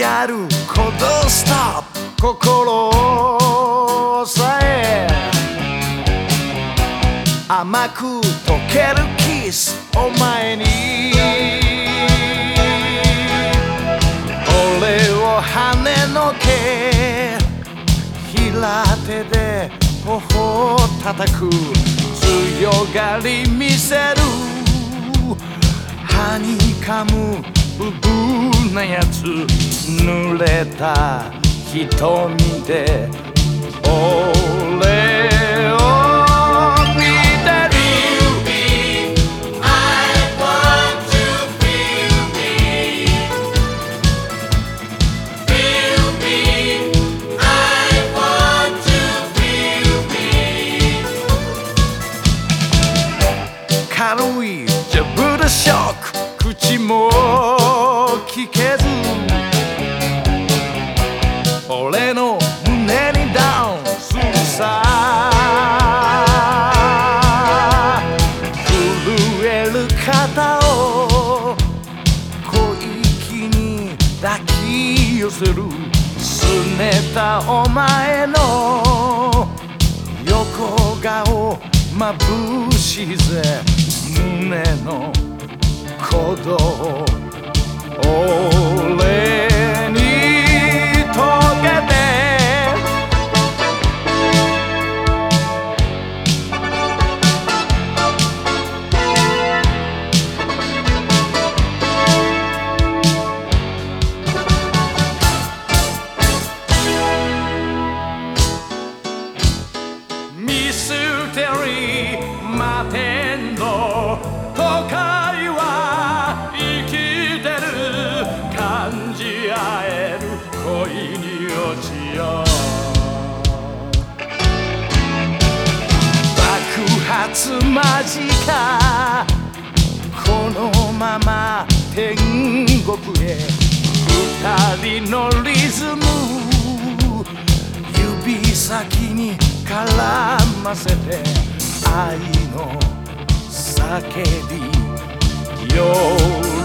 やることストップ。心を抑え甘く溶けるキスお前に。俺を跳ねのけ。平手で頬を叩く。強がり見せる。はにかむ。ブブーなやつ濡れた瞳で俺を軽い俺の胸にダウンするさ震える肩を小息に抱き寄せるすねたお前の横顔眩しいぜ胸の鼓動つ間近。このまま天国へ。二人のリズム。指先に絡ませて。愛の叫び。夜